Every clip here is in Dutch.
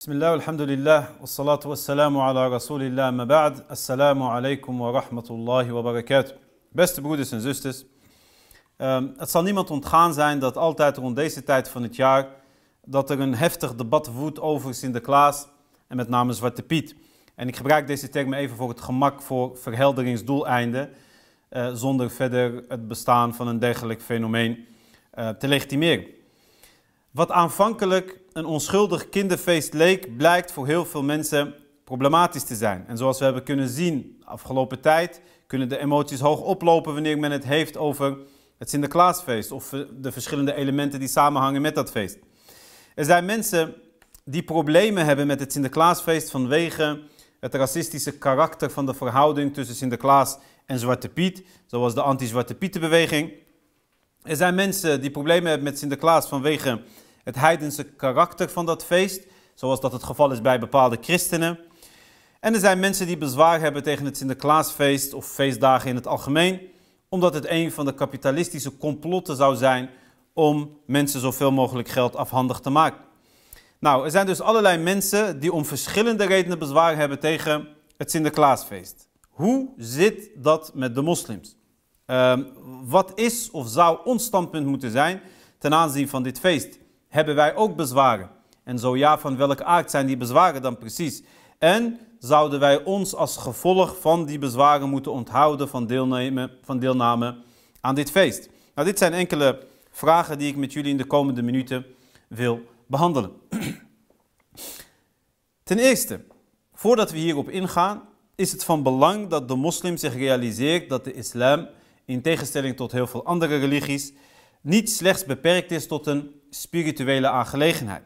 Bismillah, alhamdulillah, wassalatu wassalamu ala rasulillah, ma ba'd. Assalamu alaikum wa rahmatullahi wa barakatuh. Beste broeders en zusters, ehm, het zal niemand ontgaan zijn dat altijd rond deze tijd van het jaar dat er een heftig debat woedt over Sinterklaas en met name Zwarte Piet. En ik gebruik deze term even voor het gemak voor verhelderingsdoeleinden, uh, zonder verder het bestaan van een dergelijk fenomeen uh, te legitimeren. Wat aanvankelijk een onschuldig kinderfeest leek, blijkt voor heel veel mensen problematisch te zijn. En zoals we hebben kunnen zien afgelopen tijd, kunnen de emoties hoog oplopen wanneer men het heeft over het Sinterklaasfeest of de verschillende elementen die samenhangen met dat feest. Er zijn mensen die problemen hebben met het Sinterklaasfeest vanwege het racistische karakter van de verhouding tussen Sinterklaas en Zwarte Piet, zoals de anti-Zwarte Pietenbeweging. Er zijn mensen die problemen hebben met Sinterklaas vanwege het heidense karakter van dat feest, zoals dat het geval is bij bepaalde christenen. En er zijn mensen die bezwaar hebben tegen het Sinterklaasfeest of feestdagen in het algemeen, omdat het een van de kapitalistische complotten zou zijn om mensen zoveel mogelijk geld afhandig te maken. Nou, er zijn dus allerlei mensen die om verschillende redenen bezwaar hebben tegen het Sinterklaasfeest. Hoe zit dat met de moslims? Uh, wat is of zou ons standpunt moeten zijn ten aanzien van dit feest? Hebben wij ook bezwaren? En zo ja, van welke aard zijn die bezwaren dan precies? En zouden wij ons als gevolg van die bezwaren moeten onthouden van, deelnemen, van deelname aan dit feest? Nou, dit zijn enkele vragen die ik met jullie in de komende minuten wil behandelen. Ten eerste, voordat we hierop ingaan, is het van belang dat de moslim zich realiseert dat de islam, in tegenstelling tot heel veel andere religies, niet slechts beperkt is tot een spirituele aangelegenheid,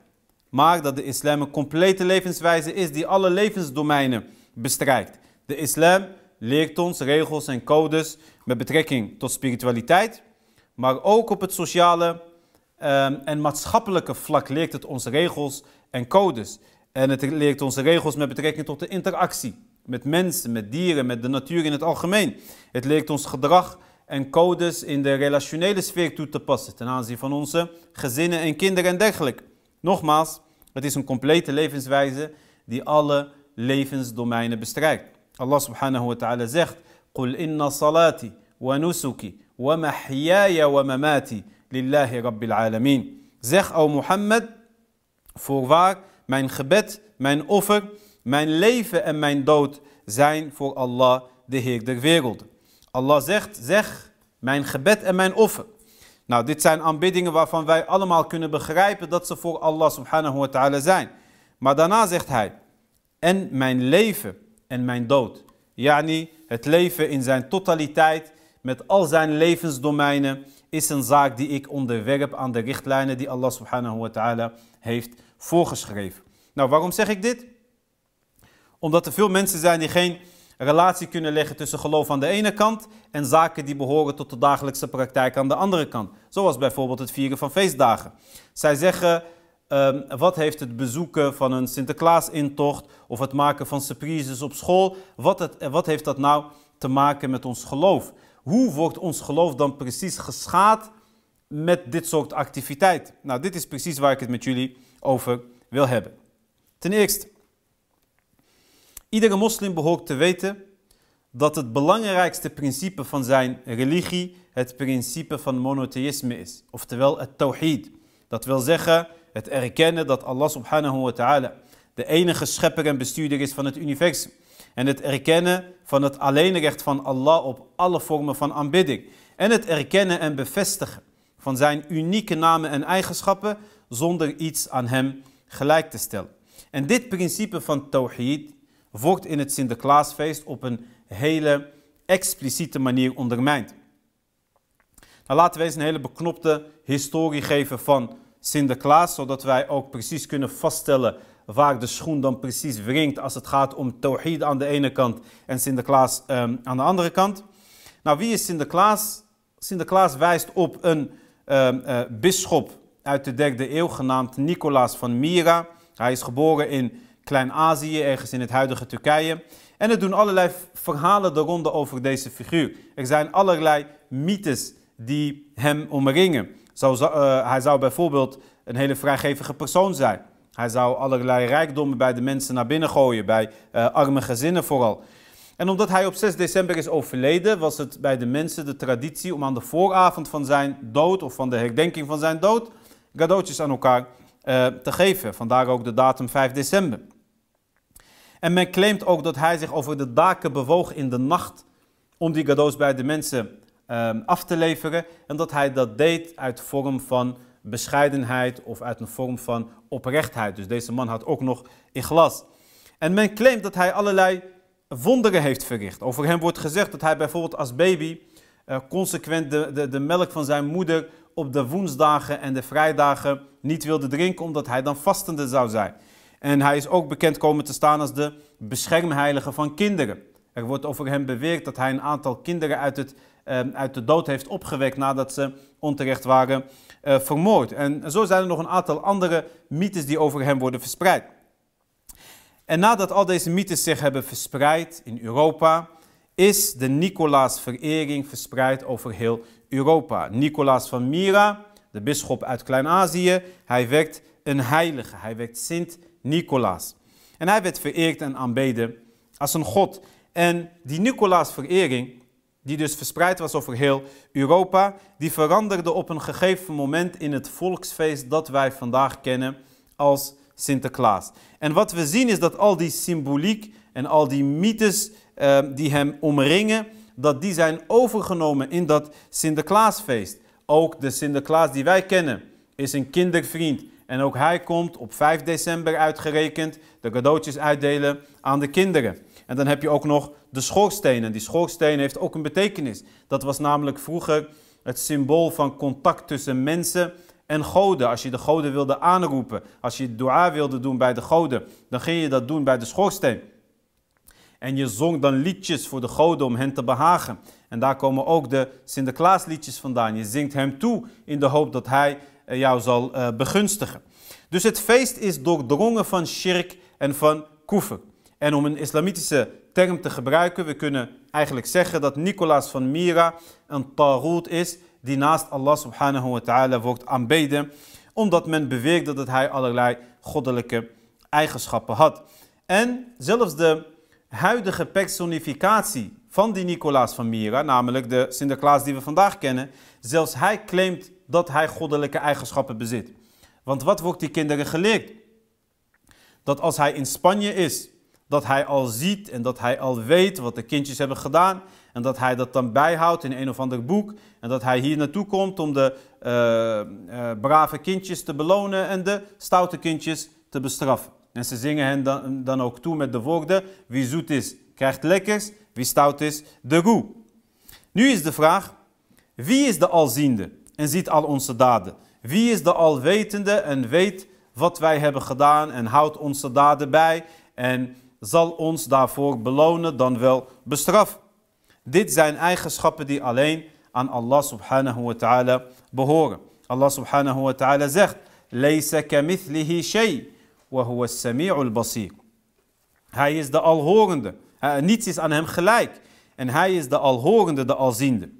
maar dat de islam een complete levenswijze is die alle levensdomeinen bestrijkt. De islam leert ons regels en codes met betrekking tot spiritualiteit, maar ook op het sociale um, en maatschappelijke vlak leert het ons regels en codes. En het leert ons regels met betrekking tot de interactie met mensen, met dieren, met de natuur in het algemeen. Het leert ons gedrag en codes in de relationele sfeer toe te passen ten aanzien van onze gezinnen en kinderen en dergelijke. Nogmaals, het is een complete levenswijze die alle levensdomeinen bestrijkt. Allah subhanahu wa ta'ala zegt: "Qul inna salati wa nusuki wa mahyaya wa mamati lillahi rabbil alamin." Zeg, o Mohammed, voorwaar, mijn gebed, mijn offer, mijn leven en mijn dood zijn voor Allah, de Heer der werelden. Allah zegt, zeg mijn gebed en mijn offer. Nou, dit zijn aanbiddingen waarvan wij allemaal kunnen begrijpen dat ze voor Allah subhanahu wa ta'ala zijn. Maar daarna zegt hij, en mijn leven en mijn dood. Yani, het leven in zijn totaliteit, met al zijn levensdomeinen, is een zaak die ik onderwerp aan de richtlijnen die Allah subhanahu wa ta'ala heeft voorgeschreven. Nou, waarom zeg ik dit? Omdat er veel mensen zijn die geen relatie kunnen leggen tussen geloof aan de ene kant en zaken die behoren tot de dagelijkse praktijk aan de andere kant. Zoals bijvoorbeeld het vieren van feestdagen. Zij zeggen, um, wat heeft het bezoeken van een Sinterklaas-intocht of het maken van surprises op school, wat, het, wat heeft dat nou te maken met ons geloof? Hoe wordt ons geloof dan precies geschaad met dit soort activiteit? Nou, dit is precies waar ik het met jullie over wil hebben. Ten eerste, Iedere moslim behoort te weten dat het belangrijkste principe van zijn religie het principe van monotheïsme is. Oftewel het tawhid. Dat wil zeggen het erkennen dat Allah subhanahu wa ta'ala de enige schepper en bestuurder is van het universum. En het erkennen van het alleenrecht van Allah op alle vormen van aanbidding. En het erkennen en bevestigen van zijn unieke namen en eigenschappen zonder iets aan hem gelijk te stellen. En dit principe van tawhid wordt in het Sinterklaasfeest op een hele expliciete manier ondermijnd. Nou, laten we eens een hele beknopte historie geven van Sinterklaas, zodat wij ook precies kunnen vaststellen waar de schoen dan precies wringt als het gaat om Tawhid aan de ene kant en Sinterklaas um, aan de andere kant. Nou, wie is Sinterklaas? Sinterklaas wijst op een um, bisschop uit de derde eeuw genaamd Nicolaas van Myra. Hij is geboren in Klein-Azië, ergens in het huidige Turkije. En er doen allerlei verhalen de ronde over deze figuur. Er zijn allerlei mythes die hem omringen. Uh, hij zou bijvoorbeeld een hele vrijgevige persoon zijn. Hij zou allerlei rijkdommen bij de mensen naar binnen gooien, bij uh, arme gezinnen vooral. En omdat hij op 6 december is overleden, was het bij de mensen de traditie om aan de vooravond van zijn dood of van de herdenking van zijn dood cadeautjes aan elkaar uh, te geven. Vandaar ook de datum 5 december. En men claimt ook dat hij zich over de daken bewoog in de nacht om die cadeaus bij de mensen uh, af te leveren. En dat hij dat deed uit vorm van bescheidenheid of uit een vorm van oprechtheid. Dus deze man had ook nog in glas. En men claimt dat hij allerlei wonderen heeft verricht. Over hem wordt gezegd dat hij bijvoorbeeld als baby uh, consequent de, de, de melk van zijn moeder op de woensdagen en de vrijdagen niet wilde drinken, omdat hij dan vastende zou zijn. En hij is ook bekend komen te staan als de beschermheilige van kinderen. Er wordt over hem beweerd dat hij een aantal kinderen uit, het, uh, uit de dood heeft opgewekt nadat ze onterecht waren uh, vermoord. En zo zijn er nog een aantal andere mythes die over hem worden verspreid. En nadat al deze mythes zich hebben verspreid in Europa, is de Nicolaasverering verspreid over heel Europa. Nicolaas van Myra, de bisschop uit Klein-Azië, hij werd een heilige. Hij werd Sint Nicolaas. En hij werd vereerd en aanbeden als een god. En die Nicolaasverering, die dus verspreid was over heel Europa, die veranderde op een gegeven moment in het volksfeest dat wij vandaag kennen als Sinterklaas. En wat we zien is dat al die symboliek en al die mythes uh, die hem omringen, dat die zijn overgenomen in dat Sinterklaasfeest. Ook de Sinterklaas die wij kennen is een kindervriend. En ook hij komt op 5 december uitgerekend de cadeautjes uitdelen aan de kinderen. En dan heb je ook nog de schoorsteen. En die schoorsteen heeft ook een betekenis. Dat was namelijk vroeger het symbool van contact tussen mensen en goden. Als je de goden wilde aanroepen, als je dua wilde doen bij de goden, dan ging je dat doen bij de schoorsteen. En je zong dan liedjes voor de goden om hen te behagen. En daar komen ook de Sinterklaasliedjes vandaan. Je zingt hem toe in de hoop dat hij jou zal uh, begunstigen. Dus het feest is doordrongen van shirk en van kufr. En om een islamitische term te gebruiken, we kunnen eigenlijk zeggen dat Nicolaas van Mira een taroet is die naast Allah subhanahu wa ta'ala wordt aanbeden, omdat men beweert dat hij allerlei goddelijke eigenschappen had. En zelfs de huidige personificatie van die Nicolaas van Myra, namelijk de Sinterklaas die we vandaag kennen, zelfs hij claimt dat hij goddelijke eigenschappen bezit. Want wat wordt die kinderen geleerd? Dat als hij in Spanje is, dat hij al ziet en dat hij al weet wat de kindjes hebben gedaan. En dat hij dat dan bijhoudt in een of ander boek. En dat hij hier naartoe komt om de uh, uh, brave kindjes te belonen en de stoute kindjes te bestraffen. En ze zingen hen dan, dan ook toe met de woorden: wie zoet is, krijgt lekkers, wie stout is, de roe. Nu is de vraag: wie is de alziende en ziet al onze daden? Wie is de alwetende en weet wat wij hebben gedaan en houdt onze daden bij en zal ons daarvoor belonen dan wel bestraffen? Dit zijn eigenschappen die alleen aan Allah subhanahu wa ta'ala behoren. Allah subhanahu wa ta'ala zegt: "Laysa kamithlihi shay." basir. Hij is de alhorende. Niets is aan hem gelijk. En hij is de alhorende, de alziende.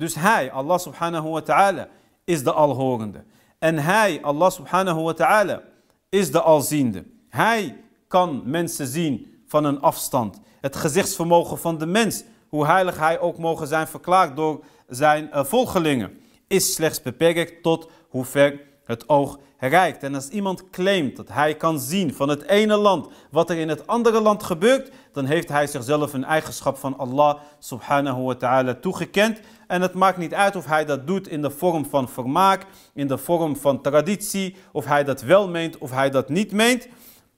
Dus hij, Allah subhanahu wa ta'ala, is de alhorende. En hij, Allah subhanahu wa ta'ala, is de alziende. Hij kan mensen zien van een afstand. Het gezichtsvermogen van de mens, hoe heilig hij ook mogen zijn verklaard door zijn uh, volgelingen, is slechts beperkt tot hoe ver het oog reikt. En als iemand claimt dat hij kan zien van het ene land wat er in het andere land gebeurt, dan heeft hij zichzelf een eigenschap van Allah subhanahu wa ta'ala toegekend. En het maakt niet uit of hij dat doet in de vorm van vermaak, in de vorm van traditie, of hij dat wel meent of hij dat niet meent.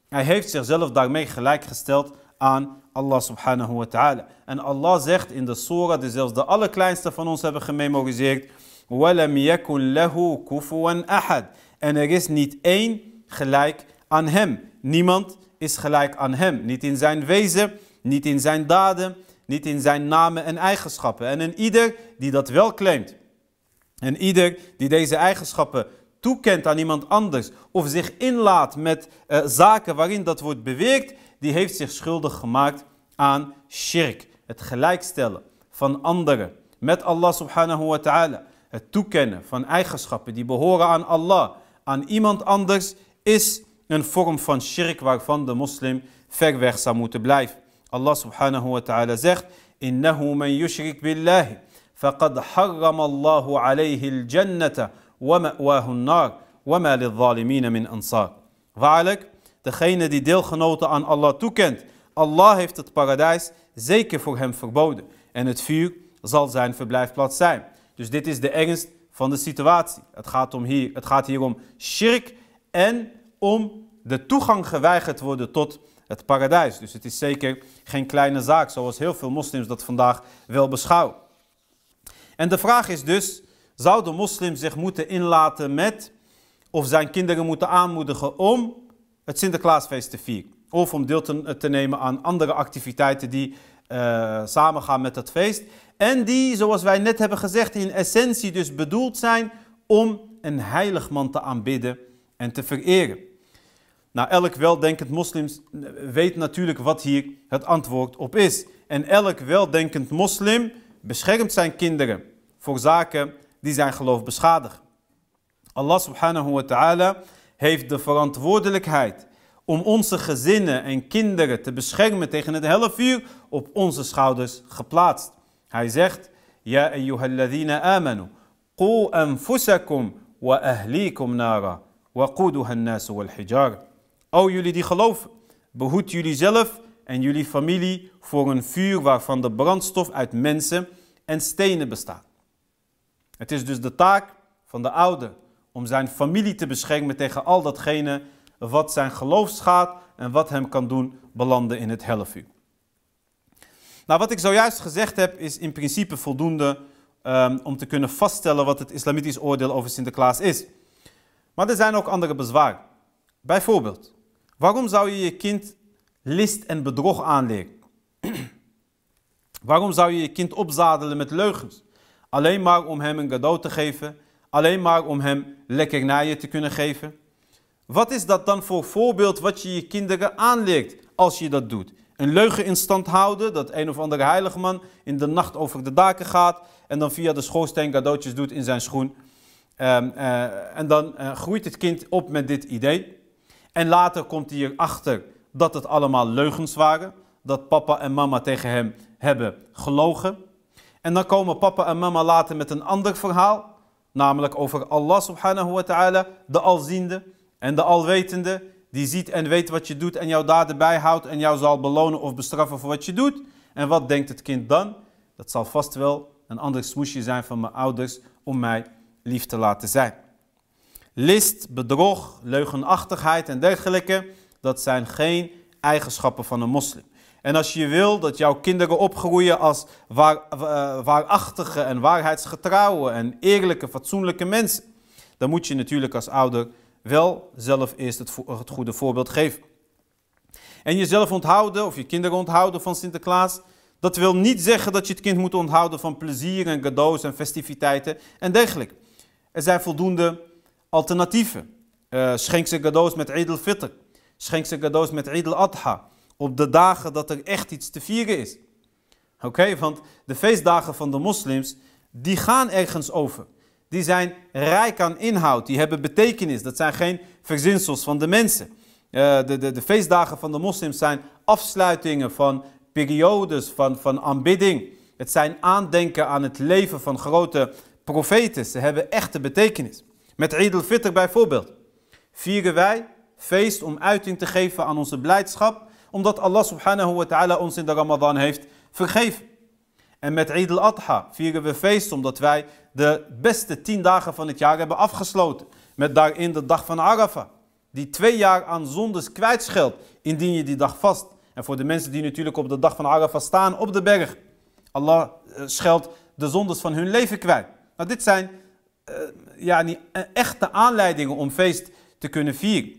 Hij heeft zichzelf daarmee gelijkgesteld aan Allah subhanahu wa ta'ala. En Allah zegt in de surah, die zelfs de allerkleinste van ons hebben gememoriseerd, وَلَمْ يَكُنْ لَهُ كُفُوًا أَحَدٍ en er is niet één gelijk aan hem. Niemand is gelijk aan hem. Niet in zijn wezen, niet in zijn daden, niet in zijn namen en eigenschappen. En een ieder die dat wel claimt. En ieder die deze eigenschappen toekent aan iemand anders of zich inlaat met uh, zaken waarin dat wordt beweerd, die heeft zich schuldig gemaakt aan shirk. Het gelijkstellen van anderen met Allah subhanahu wa ta'ala. Het toekennen van eigenschappen die behoren aan Allah aan iemand anders is een vorm van shirk waarvan de moslim ver weg zou moeten blijven. Allah subhanahu wa ta'ala zegt, Innahu man yushrik billahi, faqad harram Allahu alayhi al-jannata wa ma'wahu an-nar, wa ma lil min ansar. Waarlijk, degene die deelgenoten aan Allah toekent, Allah heeft het paradijs zeker voor hem verboden. En het vuur zal zijn verblijfplaats zijn. Dus dit is de ernst van de situatie. Het gaat, om hier, het gaat hier om shirk en om de toegang geweigerd worden tot het paradijs. Dus het is zeker geen kleine zaak, zoals heel veel moslims dat vandaag wel beschouwen. En de vraag is dus, zou de moslim zich moeten inlaten met, of zijn kinderen moeten aanmoedigen om het Sinterklaasfeest te vieren? Of om deel te, nemen aan andere activiteiten die uh, samengaan met het feest. En die, zoals wij net hebben gezegd, in essentie dus bedoeld zijn om een heilig man te aanbidden en te vereren. Nou, elk weldenkend moslim weet natuurlijk wat hier het antwoord op is. En elk weldenkend moslim beschermt zijn kinderen voor zaken die zijn geloof beschadigen. Allah subhanahu wa ta'ala heeft de verantwoordelijkheid om onze gezinnen en kinderen te beschermen tegen het hellevuur op onze schouders geplaatst. Hij zegt, Ja. O jullie die geloven, behoed jullie zelf en jullie familie voor een vuur waarvan de brandstof uit mensen en stenen bestaat. Het is dus de taak van de ouder om zijn familie te beschermen tegen al datgene wat zijn geloof schaadt en wat hem kan doen belanden in het hellevuur. Nou, wat ik zojuist gezegd heb is in principe voldoende um, om te kunnen vaststellen wat het islamitisch oordeel over Sinterklaas is. Maar er zijn ook andere bezwaren. Bijvoorbeeld, waarom zou je je kind list en bedrog aanleren? waarom zou je je kind opzadelen met leugens? Alleen maar om hem een cadeau te geven, alleen maar om hem lekkernijen te kunnen geven. Wat is dat dan voor voorbeeld wat je je kinderen aanleert als je dat doet? Een leugen in stand houden, dat een of andere heilige man in de nacht over de daken gaat en dan via de schoorsteen cadeautjes doet in zijn schoen. Um, uh, en dan uh, groeit het kind op met dit idee. En later komt hij erachter dat het allemaal leugens waren. Dat papa en mama tegen hem hebben gelogen. En dan komen papa en mama later met een ander verhaal. Namelijk over Allah subhanahu wa ta'ala, de alziende en de alwetende, die ziet en weet wat je doet en jouw daden bijhoudt en jou zal belonen of bestraffen voor wat je doet. En wat denkt het kind dan? Dat zal vast wel een ander smoesje zijn van mijn ouders om mij lief te laten zijn. List, bedrog, leugenachtigheid en dergelijke, dat zijn geen eigenschappen van een moslim. En als je wil dat jouw kinderen opgroeien als waar, uh, waarachtige en waarheidsgetrouwe en eerlijke, fatsoenlijke mensen, dan moet je natuurlijk als ouder wel zelf eerst het, goede voorbeeld geven. En jezelf onthouden of je kinderen onthouden van Sinterklaas, dat wil niet zeggen dat je het kind moet onthouden van plezier en cadeaus en festiviteiten en dergelijke. Er zijn voldoende alternatieven. Uh, schenk ze cadeaus met Eid al-Fitr. Schenk ze cadeaus met Eid al-Adha. Op de dagen dat er echt iets te vieren is. Oké, want de feestdagen van de moslims, die gaan ergens over die zijn rijk aan inhoud, die hebben betekenis. Dat zijn geen verzinsels van de mensen. Uh, de, de, de feestdagen van de moslims zijn afsluitingen van periodes van, van aanbidding. Het zijn aandenken aan het leven van grote profeten. Ze hebben echte betekenis. Met Eid al-Fitr bijvoorbeeld vieren wij feest om uiting te geven aan onze blijdschap, omdat Allah subhanahu wa ta'ala ons in de Ramadan heeft vergeven. En met Eid al-Adha vieren we feest omdat wij de beste tien dagen van het jaar hebben afgesloten. Met daarin de dag van Arafah. Die twee jaar aan zondes kwijtscheldt indien je die dag vast. En voor de mensen die natuurlijk op de dag van Arafah staan op de berg. Allah eh, scheldt de zondes van hun leven kwijt. Nou, dit zijn uh, ja, niet, uh, echte aanleidingen om feest te kunnen vieren.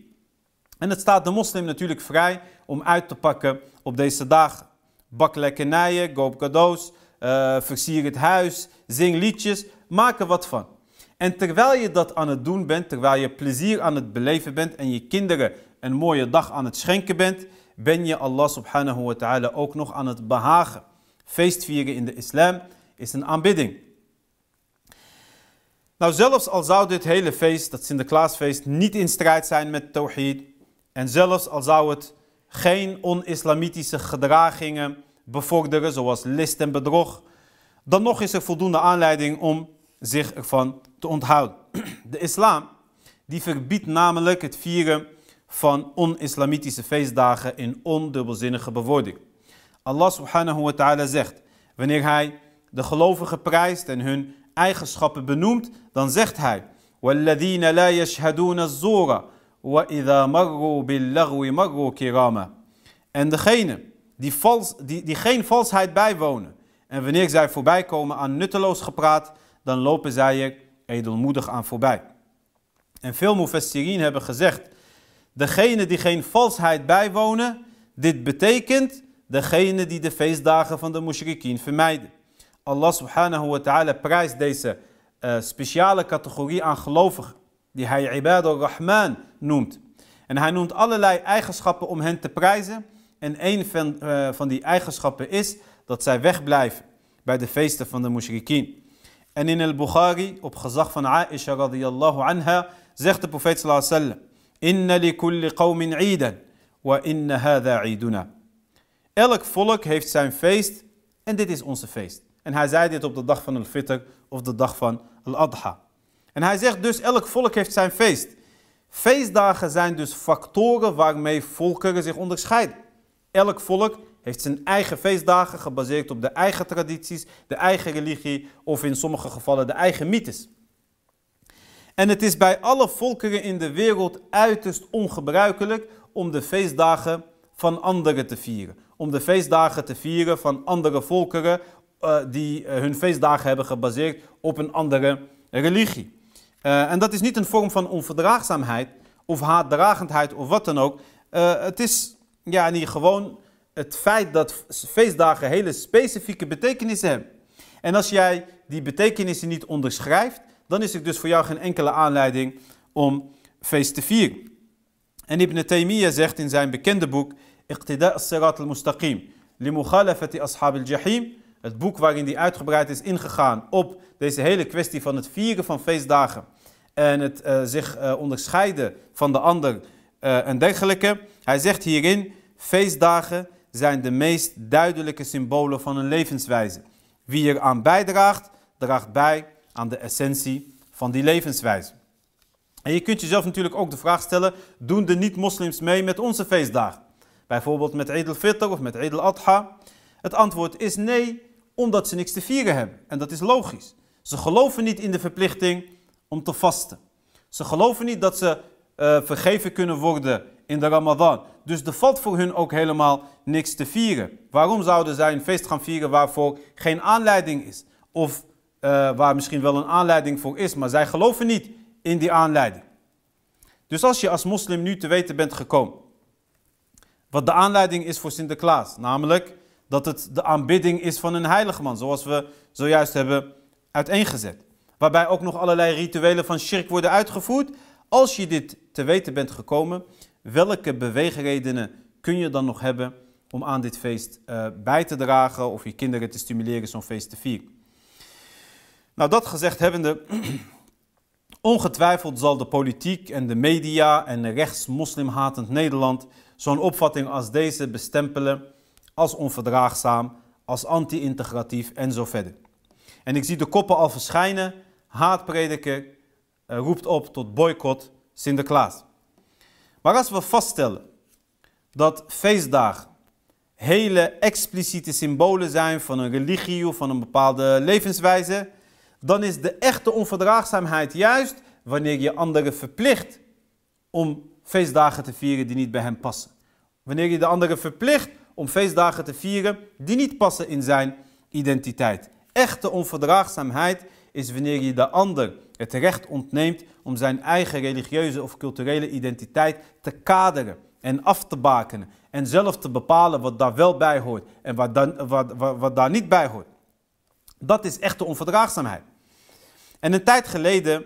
En het staat de moslim natuurlijk vrij om uit te pakken op deze dagen. Bak lekkernijen, koop cadeaus, versier het huis, zing liedjes, maak er wat van. En terwijl je dat aan het doen bent, terwijl je plezier aan het beleven bent en je kinderen een mooie dag aan het schenken bent, ben je Allah subhanahu wa ta'ala ook nog aan het behagen. Feestvieren in de islam is een aanbidding. Nou, zelfs al zou dit hele feest, dat Sinterklaasfeest, niet in strijd zijn met tawhid, En zelfs al zou het geen on-islamitische gedragingen bevorderen, zoals list en bedrog, dan nog is er voldoende aanleiding om zich ervan te onthouden. De islam die verbiedt namelijk het vieren van on-islamitische feestdagen in ondubbelzinnige bewoording. Allah subhanahu wa ta'ala zegt, wanneer hij de gelovigen prijst en hun eigenschappen benoemt, dan zegt hij, وَالَّذِينَ لَا يَشْهَدُونَ الزُّورَ وَإِذَا مَرُّوا بِاللَّغْوِ مَرُّوا كِرَامًا En degene die, vals, die, die geen valsheid bijwonen, en wanneer zij voorbij komen aan nutteloos gepraat, dan lopen zij er edelmoedig aan voorbij. En veel mufassirin hebben gezegd, degene die geen valsheid bijwonen, dit betekent degene die de feestdagen van de mushrikien vermijden. Allah subhanahu wa ta'ala prijst deze uh, speciale categorie aan gelovigen, die hij Ibad al-Rahman noemt. En hij noemt allerlei eigenschappen om hen te prijzen. En een van, uh, van die eigenschappen is dat zij wegblijven bij de feesten van de mushrikien. En in al-Bukhari, op gezag van Aisha radiyallahu anha, zegt de profeet sallallahu alaihi Inna li kulli qawmin wa inna hadha. Elk volk heeft zijn feest en dit is onze feest. En hij zei dit op de dag van al-Fitr of de dag van al-Adha. En hij zegt dus elk volk heeft zijn feest. Feestdagen zijn dus factoren waarmee volkeren zich onderscheiden. Elk volk heeft zijn eigen feestdagen gebaseerd op de eigen tradities, de eigen religie of in sommige gevallen de eigen mythes. En het is bij alle volkeren in de wereld uiterst ongebruikelijk om de feestdagen van anderen te vieren. Om de feestdagen te vieren van andere volkeren uh, die uh, hun feestdagen hebben gebaseerd op een andere religie. Uh, en dat is niet een vorm van onverdraagzaamheid of haatdragendheid of wat dan ook. het is ja, niet gewoon het feit dat feestdagen hele specifieke betekenissen hebben. En als jij die betekenissen niet onderschrijft, dan is er dus voor jou geen enkele aanleiding om feest te vieren. En Ibn Taymiyyah zegt in zijn bekende boek Iqtida' al-Sirat al-Mustaqim al-Jahim, het boek waarin hij uitgebreid is ingegaan op deze hele kwestie van het vieren van feestdagen en het uh, zich uh, onderscheiden van de ander uh, en dergelijke. Hij zegt hierin, feestdagen zijn de meest duidelijke symbolen van een levenswijze. Wie er aan bijdraagt, draagt bij aan de essentie van die levenswijze. En je kunt jezelf natuurlijk ook de vraag stellen, doen de niet-moslims mee met onze feestdagen? Bijvoorbeeld met Eid al-Fitr of met Eid al-Adha? Het antwoord is nee, omdat ze niks te vieren hebben. En dat is logisch. Ze geloven niet in de verplichting om te vasten. Ze geloven niet dat ze uh, vergeven kunnen worden in de Ramadan. Dus er valt voor hun ook helemaal niks te vieren. Waarom zouden zij een feest gaan vieren waarvoor geen aanleiding is? Of uh, waar misschien wel een aanleiding voor is, maar zij geloven niet in die aanleiding. Dus als je als moslim nu te weten bent gekomen wat de aanleiding is voor Sinterklaas, namelijk dat het de aanbidding is van een heilige man, zoals we zojuist hebben uiteengezet. Waarbij ook nog allerlei rituelen van shirk worden uitgevoerd. Als je dit te weten bent gekomen, welke beweegredenen kun je dan nog hebben om aan dit feest uh, bij te dragen of je kinderen te stimuleren zo'n feest te vieren? Nou, dat gezegd hebbende, ongetwijfeld zal de politiek en de media en rechts-moslimhatend Nederland zo'n opvatting als deze bestempelen als onverdraagzaam, als anti-integratief en zo verder. En ik zie de koppen al verschijnen. Haatprediker uh, roept op tot boycott Sinterklaas. Maar als we vaststellen dat feestdagen hele expliciete symbolen zijn van een religie of van een bepaalde levenswijze, dan is de echte onverdraagzaamheid juist wanneer je anderen verplicht om feestdagen te vieren die niet bij hem passen. Wanneer je de anderen verplicht om feestdagen te vieren die niet passen in zijn identiteit. Echte onverdraagzaamheid is wanneer je de ander het recht ontneemt om zijn eigen religieuze of culturele identiteit te kaderen en af te bakenen. En zelf te bepalen wat daar wel bij hoort en wat, dan, wat, wat, daar niet bij hoort. Dat is echte onverdraagzaamheid. En een tijd geleden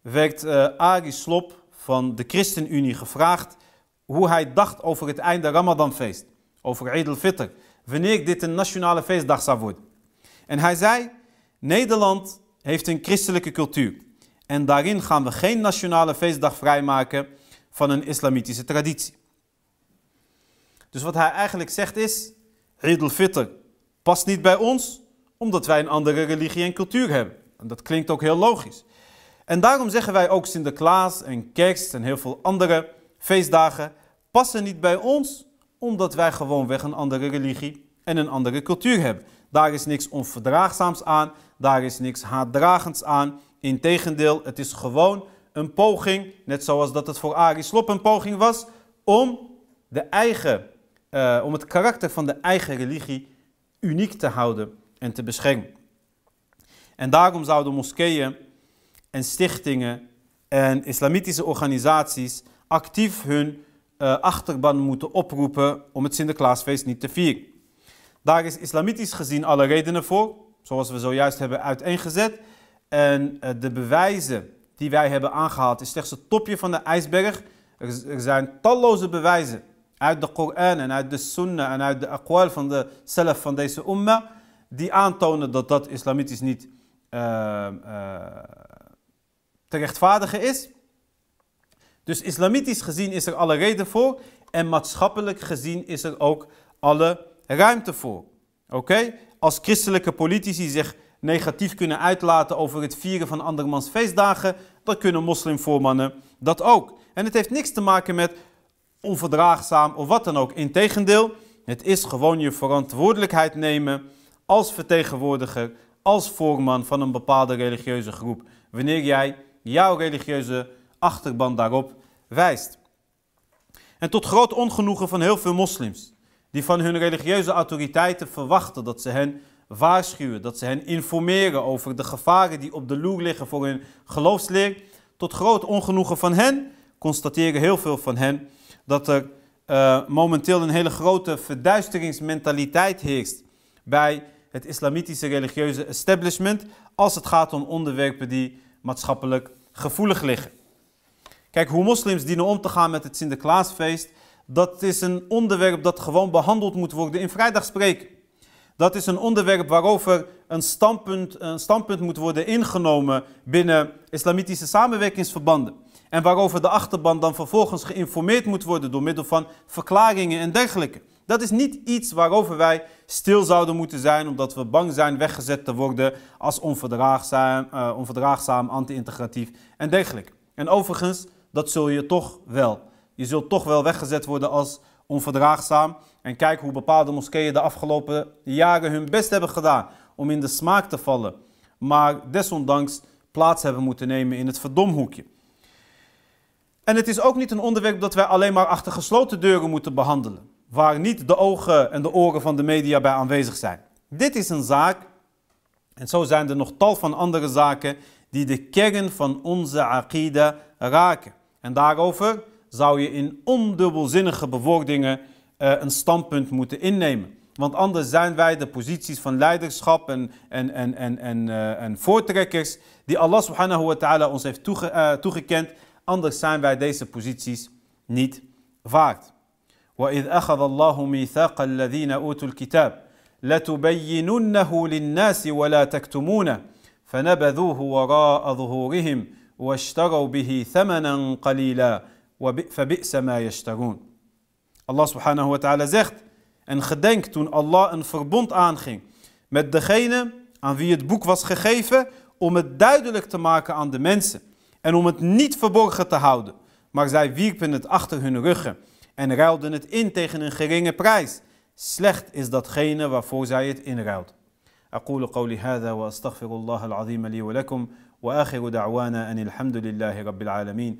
werd uh, Arie Slop van de ChristenUnie gevraagd hoe hij dacht over het einde Ramadanfeest, over Eid al-Fitr, wanneer dit een nationale feestdag zou worden. En hij zei, Nederland heeft een christelijke cultuur en daarin gaan we geen nationale feestdag vrijmaken van een islamitische traditie. Dus wat hij eigenlijk zegt is, Eid al-Fitr past niet bij ons, omdat wij een andere religie en cultuur hebben. En dat klinkt ook heel logisch. En daarom zeggen wij ook Sinterklaas en Kerst en heel veel andere feestdagen passen niet bij ons, omdat wij gewoonweg een andere religie en een andere cultuur hebben. Daar is niks onverdraagzaams aan, daar is niks haatdragends aan. Integendeel, het is gewoon een poging, net zoals dat het voor Arie een poging was, om, de eigen, uh, om het karakter van de eigen religie uniek te houden en te beschermen. En daarom zouden moskeeën en stichtingen en islamitische organisaties actief hun uh, achterban moeten oproepen om het Sinterklaasfeest niet te vieren. Daar is islamitisch gezien alle redenen voor, zoals we zojuist hebben uiteengezet. En uh, de bewijzen die wij hebben aangehaald is slechts het topje van de ijsberg. Er, zijn talloze bewijzen uit de Koran en uit de Sunnah en uit de aqwal van de zelf van deze umma, die aantonen dat dat islamitisch niet uh, te rechtvaardigen is. Dus islamitisch gezien is er alle reden voor en maatschappelijk gezien is er ook alle ruimte voor. Oké? Als christelijke politici zich negatief kunnen uitlaten over het vieren van andermans feestdagen, dan kunnen moslimvoormannen dat ook. En het heeft niks te maken met onverdraagzaam of wat dan ook. Integendeel, het is gewoon je verantwoordelijkheid nemen als vertegenwoordiger, als voorman van een bepaalde religieuze groep. Wanneer jij jouw religieuze achterban daarop wijst. En tot groot ongenoegen van heel veel moslims, die van hun religieuze autoriteiten verwachten dat ze hen waarschuwen, dat ze hen informeren over de gevaren die op de loer liggen voor hun geloofsleer. Tot groot ongenoegen van hen constateren heel veel van hen dat er uh, momenteel een hele grote verduisteringsmentaliteit heerst bij het islamitische religieuze establishment als het gaat om onderwerpen die maatschappelijk gevoelig liggen. Kijk, hoe moslims dienen om te gaan met het Sinterklaasfeest, dat is een onderwerp dat gewoon behandeld moet worden in vrijdagspreken. Dat is een onderwerp waarover een standpunt, een standpunt moet worden ingenomen binnen islamitische samenwerkingsverbanden. En waarover de achterban dan vervolgens geïnformeerd moet worden door middel van verklaringen en dergelijke. Dat is niet iets waarover wij stil zouden moeten zijn, omdat we bang zijn weggezet te worden als onverdraagzaam, uh, onverdraagzaam anti-integratief en dergelijke. En overigens, dat zul je toch wel. Je zult toch wel weggezet worden als onverdraagzaam. En kijk hoe bepaalde moskeeën de afgelopen jaren hun best hebben gedaan om in de smaak te vallen. Maar desondanks plaats hebben moeten nemen in het verdomhoekje. En het is ook niet een onderwerp dat wij alleen maar achter gesloten deuren moeten behandelen. Waar niet de ogen en de oren van de media bij aanwezig zijn. Dit is een zaak, en zo zijn er nog tal van andere zaken, die de kern van onze aqida raken. En daarover zou je in ondubbelzinnige bewoordingen uh, een standpunt moeten innemen. Want anders zijn wij de posities van leiderschap en, en, en, en, en, uh, en voortrekkers die Allah subhanahu wa ta'ala ons heeft toege, uh, toegekend. Anders zijn wij deze posities niet waard. وإذ أخذ الله ميثاق الذين أوتوا الكتاب لتبيننه للناس ولا تكتمونه فنبذوه وراء ظهورهم واشتروا به ثمنا قليلا فبئس ما يشترون Allah subhanahu wa ta'ala zegt en gedenk toen Allah een verbond aanging met degene aan wie het boek was gegeven om het duidelijk te maken aan de mensen en om het niet verborgen te houden. Maar zij wierpen het achter hun ruggen en ruilden het in tegen een geringe prijs. Slecht is datgene waarvoor zij het inruilt. أقول قولي هذا وأستغفر الله العظيم لي ولكم وآخر دعوانا أن الحمد لله رب العالمين